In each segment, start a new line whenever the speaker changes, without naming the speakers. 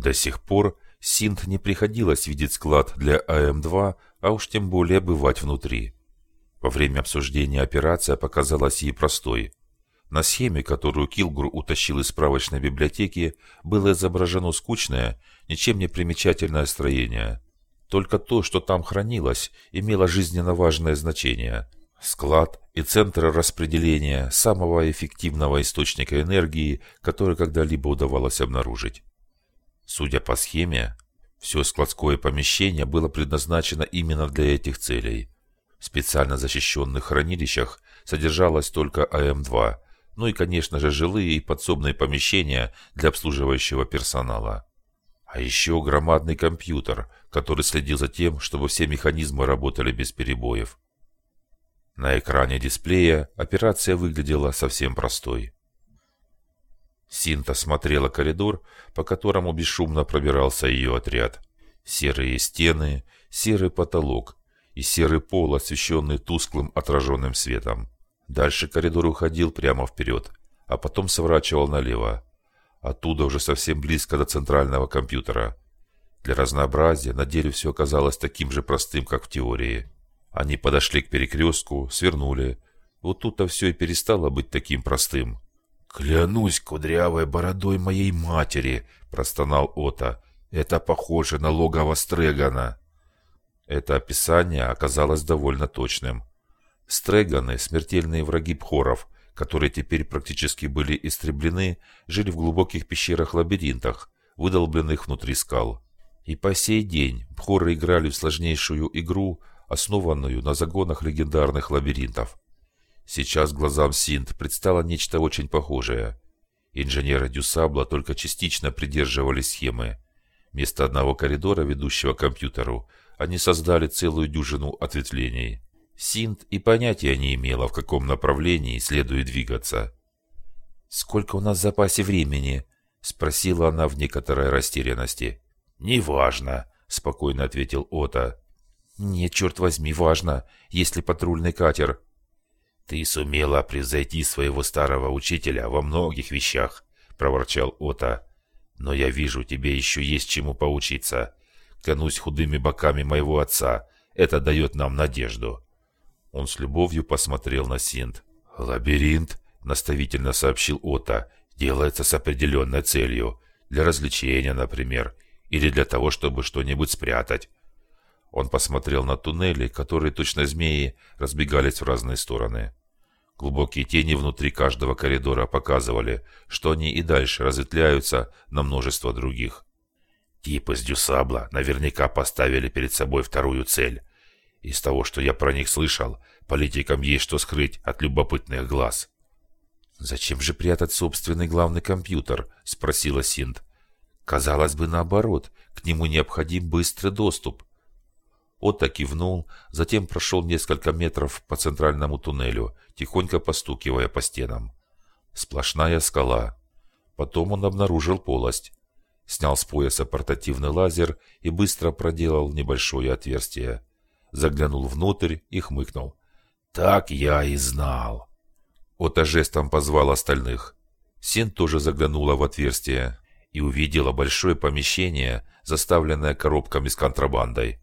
До сих пор Синт не приходилось видеть склад для АМ-2, а уж тем более бывать внутри. Во время обсуждения операция показалась ей простой. На схеме, которую Килгур утащил из справочной библиотеки, было изображено скучное, ничем не примечательное строение. Только то, что там хранилось, имело жизненно важное значение. Склад и центр распределения самого эффективного источника энергии, который когда-либо удавалось обнаружить. Судя по схеме, все складское помещение было предназначено именно для этих целей. В специально защищенных хранилищах содержалось только АМ-2, ну и, конечно же, жилые и подсобные помещения для обслуживающего персонала. А еще громадный компьютер, который следил за тем, чтобы все механизмы работали без перебоев. На экране дисплея операция выглядела совсем простой. Синта смотрела коридор, по которому бесшумно пробирался ее отряд. Серые стены, серый потолок и серый пол, освещенный тусклым отраженным светом. Дальше коридор уходил прямо вперед, а потом сворачивал налево. Оттуда уже совсем близко до центрального компьютера. Для разнообразия на деле все оказалось таким же простым, как в теории. Они подошли к перекрестку, свернули. Вот тут-то все и перестало быть таким простым. «Клянусь кудрявой бородой моей матери!» – простонал Ота. «Это похоже на логово Стрегана!» Это описание оказалось довольно точным. Стреганы – смертельные враги пхоров, которые теперь практически были истреблены, жили в глубоких пещерах-лабиринтах, выдолбленных внутри скал. И по сей день пхоры играли в сложнейшую игру, основанную на загонах легендарных лабиринтов. Сейчас глазам Синт предстало нечто очень похожее. Инженеры Дюсабла только частично придерживались схемы. Вместо одного коридора, ведущего к компьютеру, они создали целую дюжину ответвлений. Синт и понятия не имела, в каком направлении следует двигаться. «Сколько у нас в запасе времени?» – спросила она в некоторой растерянности. «Неважно», – спокойно ответил Ота. «Нет, черт возьми, важно, если патрульный катер». «Ты сумела превзойти своего старого учителя во многих вещах», – проворчал Ота. «Но я вижу, тебе еще есть чему поучиться. Клянусь худыми боками моего отца, это дает нам надежду». Он с любовью посмотрел на Синт. «Лабиринт», — наставительно сообщил Ота, — «делается с определенной целью. Для развлечения, например, или для того, чтобы что-нибудь спрятать». Он посмотрел на туннели, которые, точно змеи, разбегались в разные стороны. Глубокие тени внутри каждого коридора показывали, что они и дальше разветвляются на множество других. Типы с Дюсабла наверняка поставили перед собой вторую цель из того, что я про них слышал, политикам есть что скрыть от любопытных глаз. «Зачем же прятать собственный главный компьютер?» – спросила Синт. «Казалось бы, наоборот, к нему необходим быстрый доступ». Отто кивнул, затем прошел несколько метров по центральному туннелю, тихонько постукивая по стенам. Сплошная скала. Потом он обнаружил полость. Снял с пояса портативный лазер и быстро проделал небольшое отверстие заглянул внутрь и хмыкнул. «Так я и знал!» Ота жестом позвал остальных. Син тоже заглянула в отверстие и увидела большое помещение, заставленное коробками с контрабандой.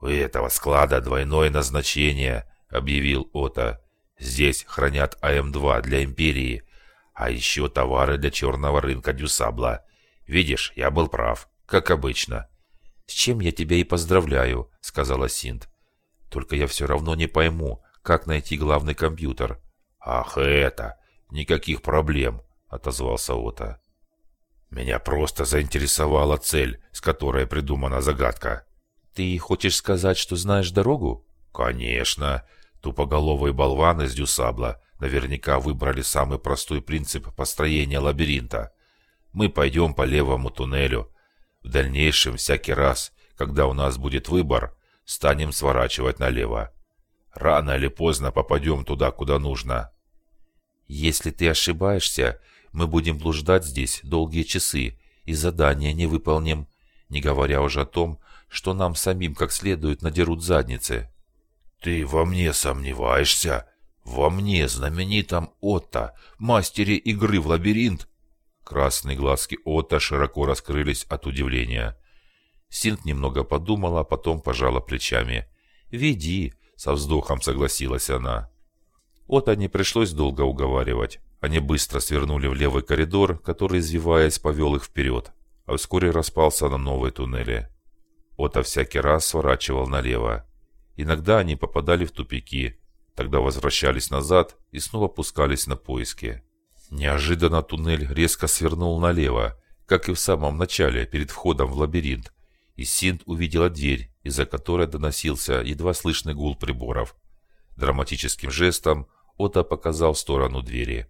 «У этого склада двойное назначение», — объявил Ота. «Здесь хранят АМ-2 для Империи, а еще товары для черного рынка Дюсабла. Видишь, я был прав, как обычно». «С чем я тебя и поздравляю», — сказала Синт. «Только я все равно не пойму, как найти главный компьютер». «Ах, это! Никаких проблем», — отозвался Ота. «Меня просто заинтересовала цель, с которой придумана загадка». «Ты хочешь сказать, что знаешь дорогу?» «Конечно. Тупоголовые болваны из Дюсабла наверняка выбрали самый простой принцип построения лабиринта. Мы пойдем по левому туннелю, в дальнейшем, всякий раз, когда у нас будет выбор, станем сворачивать налево. Рано или поздно попадем туда, куда нужно. Если ты ошибаешься, мы будем блуждать здесь долгие часы и задания не выполним, не говоря уже о том, что нам самим как следует надерут задницы. Ты во мне сомневаешься? Во мне, знаменитом Отто, мастере игры в лабиринт? Красные глазки Ота широко раскрылись от удивления. Синт немного подумала, потом пожала плечами. «Веди», — со вздохом согласилась она. Ота не пришлось долго уговаривать. Они быстро свернули в левый коридор, который, извиваясь, повел их вперед, а вскоре распался на новой туннеле. Ота всякий раз сворачивал налево. Иногда они попадали в тупики, тогда возвращались назад и снова пускались на поиски. Неожиданно туннель резко свернул налево, как и в самом начале, перед входом в лабиринт, и Синт увидела дверь, из-за которой доносился едва слышный гул приборов. Драматическим жестом Ота показал в сторону двери.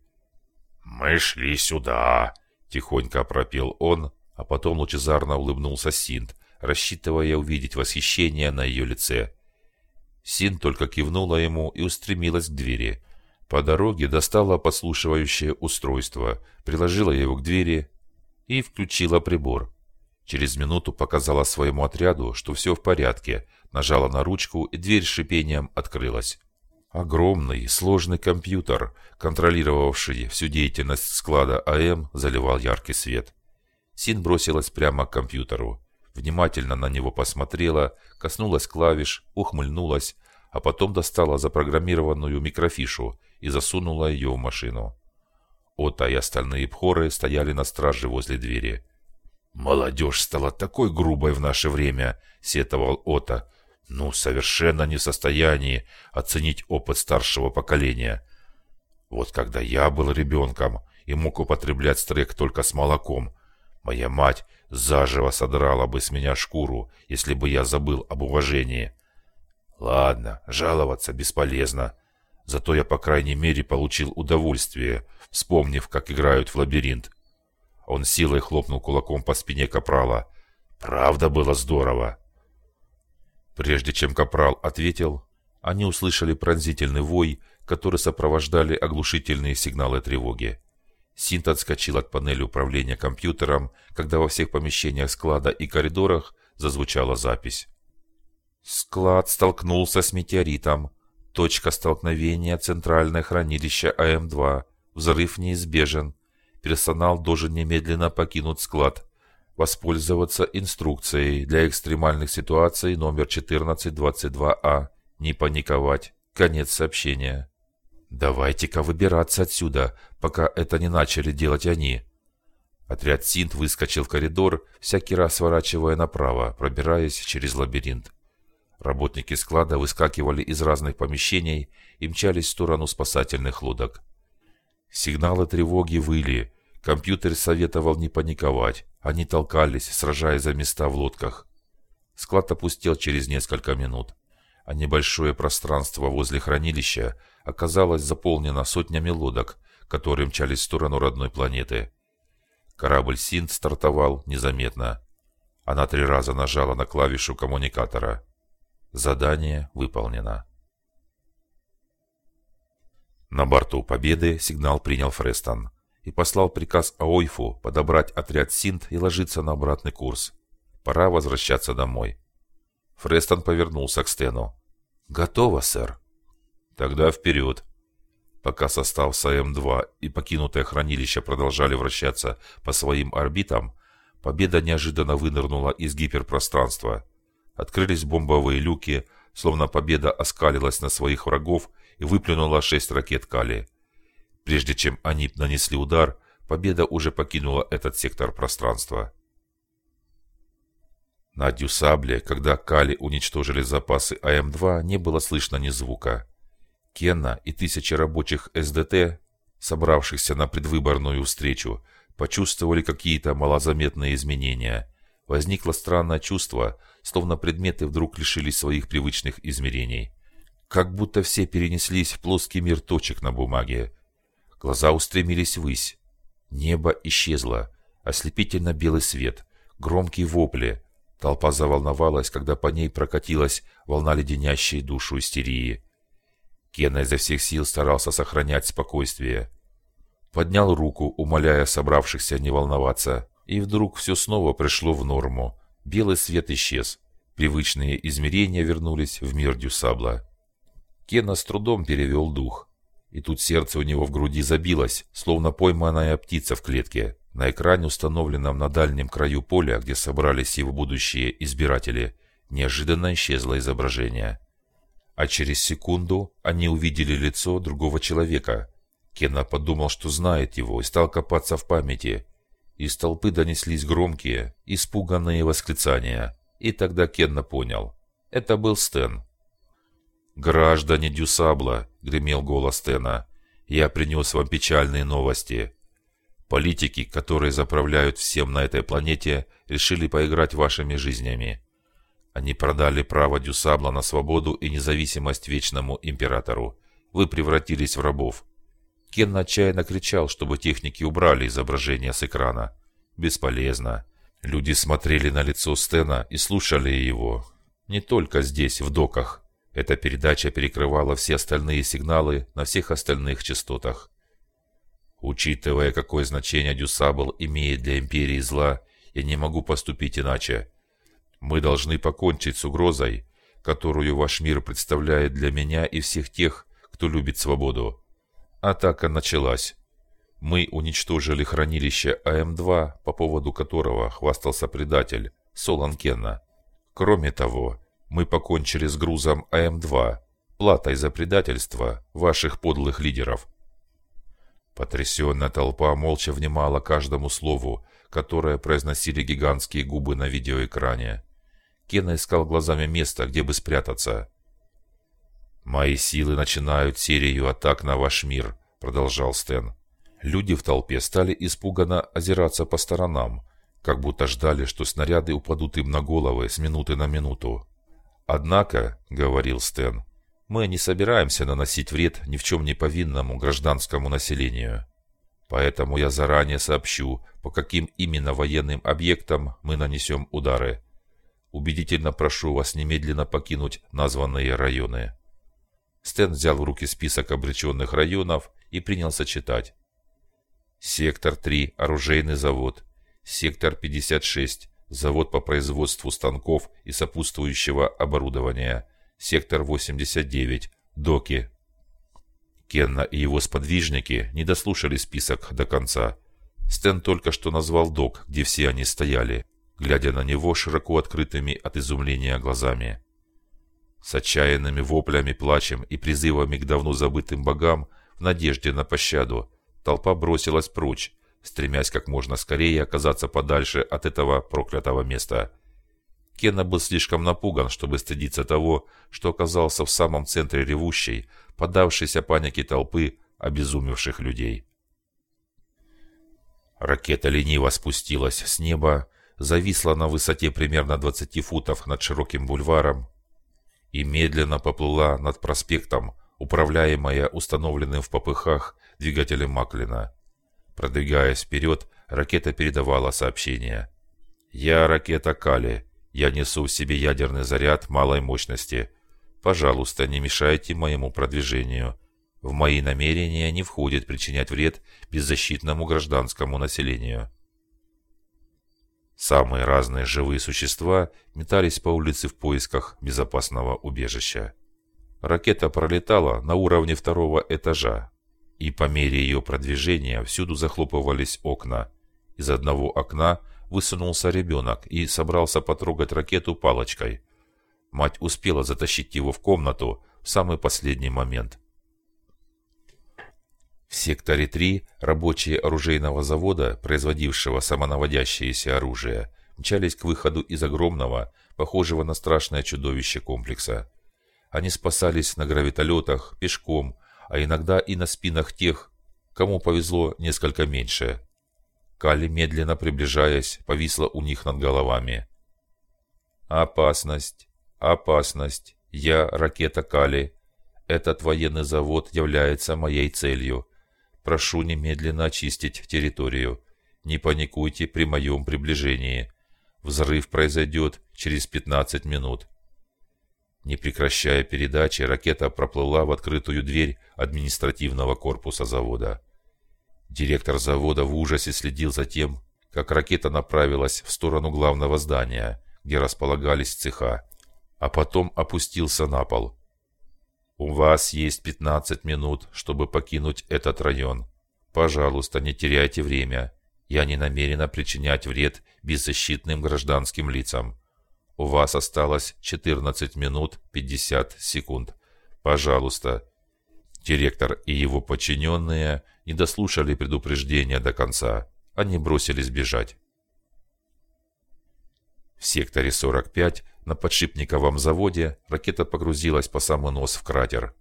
«Мы шли сюда», —
тихонько пропел он, а потом лучезарно улыбнулся Синт, рассчитывая увидеть восхищение на ее лице. Синт только кивнула ему и устремилась к двери. По дороге достала подслушивающее устройство, приложила его к двери и включила прибор. Через минуту показала своему отряду, что все в порядке, нажала на ручку, и дверь с шипением открылась. Огромный, сложный компьютер, контролировавший всю деятельность склада АМ, заливал яркий свет. Син бросилась прямо к компьютеру. Внимательно на него посмотрела, коснулась клавиш, ухмыльнулась, а потом достала запрограммированную микрофишу и засунула ее в машину. Ота и остальные пхоры стояли на страже возле двери. «Молодежь стала такой грубой в наше время», — сетовал Ота. «Ну, совершенно не в состоянии оценить опыт старшего поколения. Вот когда я был ребенком и мог употреблять стрек только с молоком, моя мать заживо содрала бы с меня шкуру, если бы я забыл об уважении. Ладно, жаловаться бесполезно. Зато я, по крайней мере, получил удовольствие, вспомнив, как играют в лабиринт. Он силой хлопнул кулаком по спине Капрала. «Правда было здорово!» Прежде чем Капрал ответил, они услышали пронзительный вой, который сопровождали оглушительные сигналы тревоги. Синт отскочил от панели управления компьютером, когда во всех помещениях склада и коридорах зазвучала запись. Склад столкнулся с метеоритом. Точка столкновения – центральное хранилище АМ-2. Взрыв неизбежен. Персонал должен немедленно покинуть склад. Воспользоваться инструкцией для экстремальных ситуаций номер 1422А. Не паниковать. Конец сообщения. «Давайте-ка выбираться отсюда, пока это не начали делать они». Отряд Синт выскочил в коридор, всякий раз сворачивая направо, пробираясь через лабиринт. Работники склада выскакивали из разных помещений и мчались в сторону спасательных лодок. Сигналы тревоги выли. Компьютер советовал не паниковать. Они толкались, сражаясь за места в лодках. Склад опустел через несколько минут, а небольшое пространство возле хранилища оказалось заполнено сотнями лодок, которые мчались в сторону родной планеты. Корабль Синт стартовал незаметно. Она три раза нажала на клавишу коммуникатора – Задание выполнено. На борту «Победы» сигнал принял Фрестон и послал приказ Аойфу подобрать отряд Синт и ложиться на обратный курс. Пора возвращаться домой. Фрестон повернулся к Стену. «Готово, сэр». «Тогда вперед». Пока состав САМ-2 и покинутое хранилище продолжали вращаться по своим орбитам, Победа неожиданно вынырнула из гиперпространства – Открылись бомбовые люки, словно победа оскалилась на своих врагов и выплюнула шесть ракет Кали. Прежде чем они нанесли удар, победа уже покинула этот сектор пространства. На Дюсабле, когда Кали уничтожили запасы АМ-2, не было слышно ни звука. Кенна и тысячи рабочих СДТ, собравшихся на предвыборную встречу, почувствовали какие-то малозаметные изменения – Возникло странное чувство, словно предметы вдруг лишились своих привычных измерений. Как будто все перенеслись в плоский мир точек на бумаге. Глаза устремились ввысь. Небо исчезло. Ослепительно белый свет. Громкие вопли. Толпа заволновалась, когда по ней прокатилась волна леденящей душу истерии. Кена изо всех сил старался сохранять спокойствие. Поднял руку, умоляя собравшихся не волноваться. И вдруг все снова пришло в норму. Белый свет исчез. Привычные измерения вернулись в мир Дюсабла. Кена с трудом перевел дух. И тут сердце у него в груди забилось, словно пойманная птица в клетке. На экране, установленном на дальнем краю поля, где собрались его будущие избиратели, неожиданно исчезло изображение. А через секунду они увидели лицо другого человека. Кенна подумал, что знает его, и стал копаться в памяти. Из толпы донеслись громкие, испуганные восклицания. И тогда Кенна понял. Это был Стэн. «Граждане Дюсабла!» — гремел голос Стена. «Я принес вам печальные новости. Политики, которые заправляют всем на этой планете, решили поиграть вашими жизнями. Они продали право Дюсабла на свободу и независимость Вечному Императору. Вы превратились в рабов. Кен отчаянно кричал, чтобы техники убрали изображение с экрана. Бесполезно. Люди смотрели на лицо Стена и слушали его. Не только здесь, в доках. Эта передача перекрывала все остальные сигналы на всех остальных частотах. Учитывая, какое значение Дюсабл имеет для Империи зла, я не могу поступить иначе. Мы должны покончить с угрозой, которую ваш мир представляет для меня и всех тех, кто любит свободу. Атака началась. Мы уничтожили хранилище АМ-2, по поводу которого хвастался предатель Солан Кенна. Кроме того, мы покончили с грузом АМ-2, платой за предательство ваших подлых лидеров. Потрясенная толпа молча внимала каждому слову, которое произносили гигантские губы на видеоэкране. Кена искал глазами место, где бы спрятаться. «Мои силы начинают серию атак на ваш мир», — продолжал Стэн. Люди в толпе стали испуганно озираться по сторонам, как будто ждали, что снаряды упадут им на головы с минуты на минуту. «Однако», — говорил Стэн, мы не собираемся наносить вред ни в чем не повинному гражданскому населению. Поэтому я заранее сообщу, по каким именно военным объектам мы нанесем удары. Убедительно прошу вас немедленно покинуть названные районы. Стэн взял в руки список обреченных районов и принялся читать. Сектор 3. Оружейный завод. Сектор 56. Завод по производству станков и сопутствующего оборудования. Сектор 89. Доки. Кенна и его сподвижники не дослушали список до конца. Стэн только что назвал док, где все они стояли, глядя на него широко открытыми от изумления глазами. С отчаянными воплями, плачем и призывами к давно забытым богам в надежде на пощаду толпа бросилась прочь, стремясь как можно скорее оказаться подальше от этого проклятого места. Кенна был слишком напуган, чтобы стыдиться того, что оказался в самом центре ревущей, поддавшейся панике толпы обезумевших людей. Ракета лениво спустилась с неба, зависла на высоте примерно 20 футов над широким бульваром и медленно поплыла над проспектом, управляемая установленным в попыхах двигателем Маклина. Продвигаясь вперед, ракета передавала сообщение. «Я ракета Кали. Я несу в себе ядерный заряд малой мощности. Пожалуйста, не мешайте моему продвижению. В мои намерения не входит причинять вред беззащитному гражданскому населению. Самые разные живые существа метались по улице в поисках безопасного убежища. Ракета пролетала на уровне второго этажа, и по мере ее продвижения всюду захлопывались окна. Из одного окна высунулся ребенок и собрался потрогать ракету палочкой. Мать успела затащить его в комнату в самый последний момент. В секторе 3 рабочие оружейного завода, производившего самонаводящееся оружие, мчались к выходу из огромного, похожего на страшное чудовище комплекса. Они спасались на гравитолетах, пешком, а иногда и на спинах тех, кому повезло несколько меньше. Кали, медленно приближаясь, повисла у них над головами. «Опасность! Опасность! Я ракета Кали. Этот военный завод является моей целью. Прошу немедленно очистить территорию. Не паникуйте при моем приближении. Взрыв произойдет через 15 минут». Не прекращая передачи, ракета проплыла в открытую дверь административного корпуса завода. Директор завода в ужасе следил за тем, как ракета направилась в сторону главного здания, где располагались цеха, а потом опустился на пол. «У вас есть 15 минут, чтобы покинуть этот район. Пожалуйста, не теряйте время. Я не намерена причинять вред беззащитным гражданским лицам. У вас осталось 14 минут 50 секунд. Пожалуйста. Директор и его подчиненные не дослушали предупреждения до конца. Они бросились бежать. В секторе 45 на подшипниковом заводе ракета погрузилась по самый нос в кратер.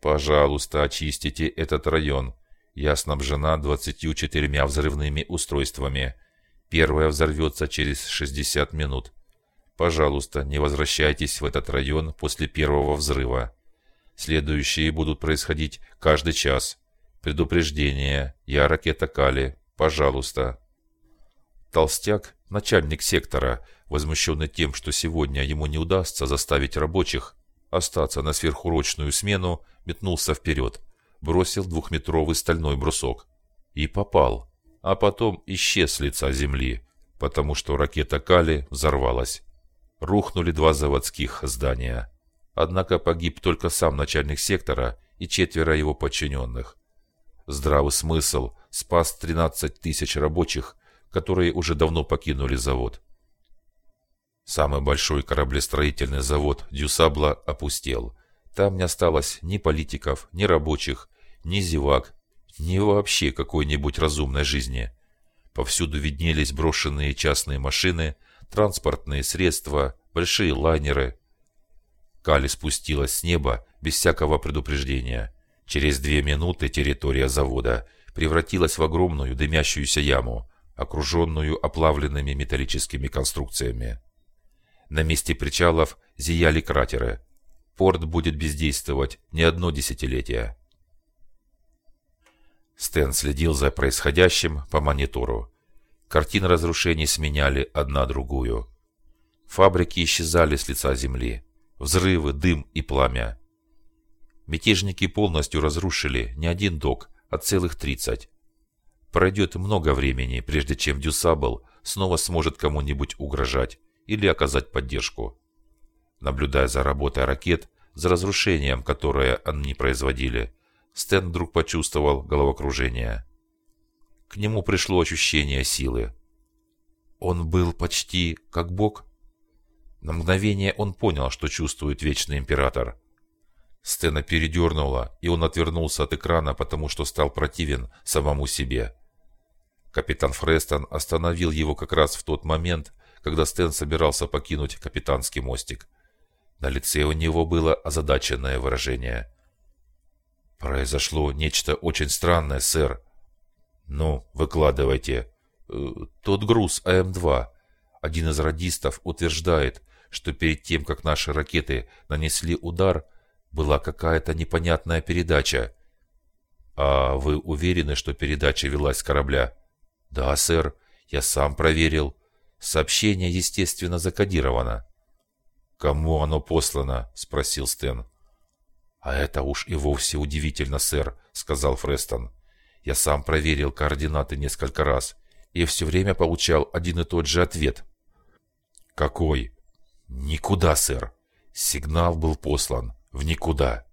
«Пожалуйста, очистите этот район. Я снабжена 24 взрывными устройствами. Первое взорвется через 60 минут. Пожалуйста, не возвращайтесь в этот район после первого взрыва. Следующие будут происходить каждый час. Предупреждение. Я ракета Кали. Пожалуйста. Толстяк, начальник сектора, возмущенный тем, что сегодня ему не удастся заставить рабочих остаться на сверхурочную смену, метнулся вперед, бросил двухметровый стальной брусок. И попал, а потом исчез с лица земли, потому что ракета Кали взорвалась рухнули два заводских здания. Однако погиб только сам начальник сектора и четверо его подчиненных. Здравый смысл спас 13 тысяч рабочих, которые уже давно покинули завод. Самый большой кораблестроительный завод Дюсабла опустел. Там не осталось ни политиков, ни рабочих, ни зевак, ни вообще какой-нибудь разумной жизни. Повсюду виднелись брошенные частные машины, транспортные средства, большие лайнеры. Кали спустилась с неба без всякого предупреждения. Через две минуты территория завода превратилась в огромную дымящуюся яму, окруженную оплавленными металлическими конструкциями. На месте причалов зияли кратеры. Порт будет бездействовать не одно десятилетие. Стэн следил за происходящим по монитору. Картины разрушений сменяли одна другую. Фабрики исчезали с лица земли. Взрывы, дым и пламя. Мятежники полностью разрушили не один док, а целых 30. Пройдет много времени, прежде чем Дюсабл снова сможет кому-нибудь угрожать или оказать поддержку. Наблюдая за работой ракет, за разрушением, которое они производили, Стэн вдруг почувствовал головокружение. К нему пришло ощущение силы. Он был почти как бог. На мгновение он понял, что чувствует Вечный Император. Стена передернула, и он отвернулся от экрана, потому что стал противен самому себе. Капитан Фрестон остановил его как раз в тот момент, когда Стэн собирался покинуть капитанский мостик. На лице у него было озадаченное выражение. «Произошло нечто очень странное, сэр», «Ну, выкладывайте». Э, «Тот груз АМ-2. Один из радистов утверждает, что перед тем, как наши ракеты нанесли удар, была какая-то непонятная передача». «А вы уверены, что передача велась с корабля?» «Да, сэр. Я сам проверил. Сообщение, естественно, закодировано». «Кому оно послано?» – спросил Стэн. «А это уж и вовсе удивительно, сэр», – сказал Фрестон. Я сам проверил координаты несколько раз и все время получал один и тот же ответ. Какой? Никуда, сэр. Сигнал был послан в никуда.